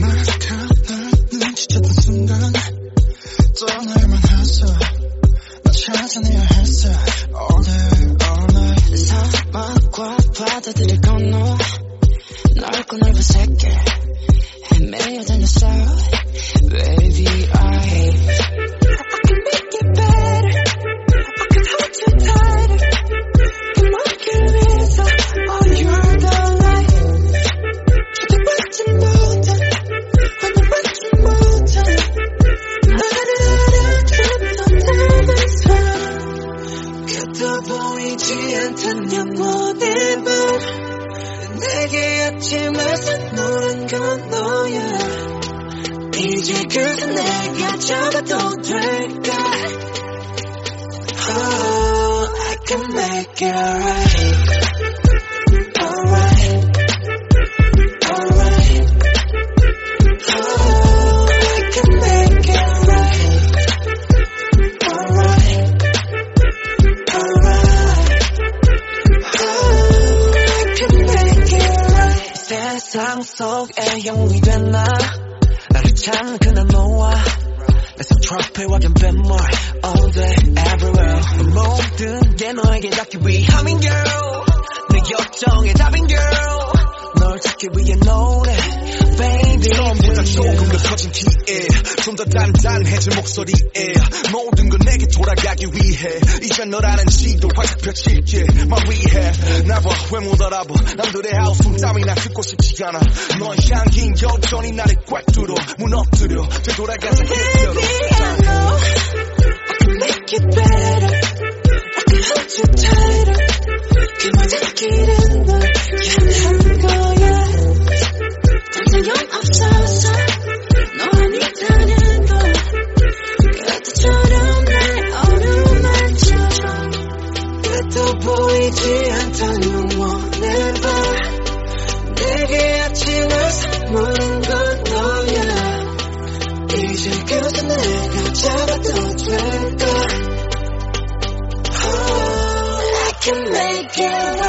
마스크를 눈치챘던 순간 떠날만 했어 나 찾아내야 했어 All day all night 사막과 바다들을 건너 아침을 선물한 건 너야. 이제 그새 내가 잡아도 될까? Oh I can make it right 세상 속에 영웅이 됐나 나를 찾는 그날 너와 내서 트러플과 견뱀물 All day everywhere 모든 게 너에게 닿기 위함인 girl 내 걱정의 답인 girl 널 찾기 위해 노래 baby 처음보다 조금 더 커진 키에 좀 더 단단해진 목소리에 모든 건 내게 돌아가기 위해 이제 너라는 지도 활짝 펼칠게 말 위해 나봐 왜 못 알아봐. 남들의 하우스 땀이나 듣고 싶지 않아. 너의 향긴 여전히 나를 꽉 뚫어. 무너뜨려. 되돌아가자 그대로 Baby, I know I can make it better. I can hold you tighter. 내게 아침을 선물한 건 너야. 이제 그새 내가 잡아도 될까? Oh, can make it